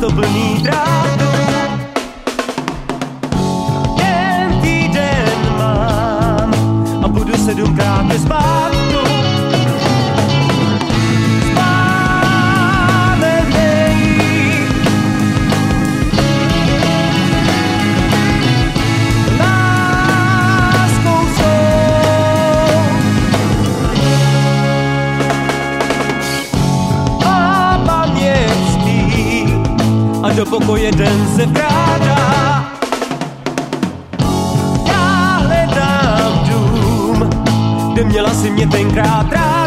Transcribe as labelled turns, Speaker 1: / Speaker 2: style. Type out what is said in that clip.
Speaker 1: still beneath. do pokoje den se vkrádá. Já hledám dům, kde měla si mě tenkrát rád.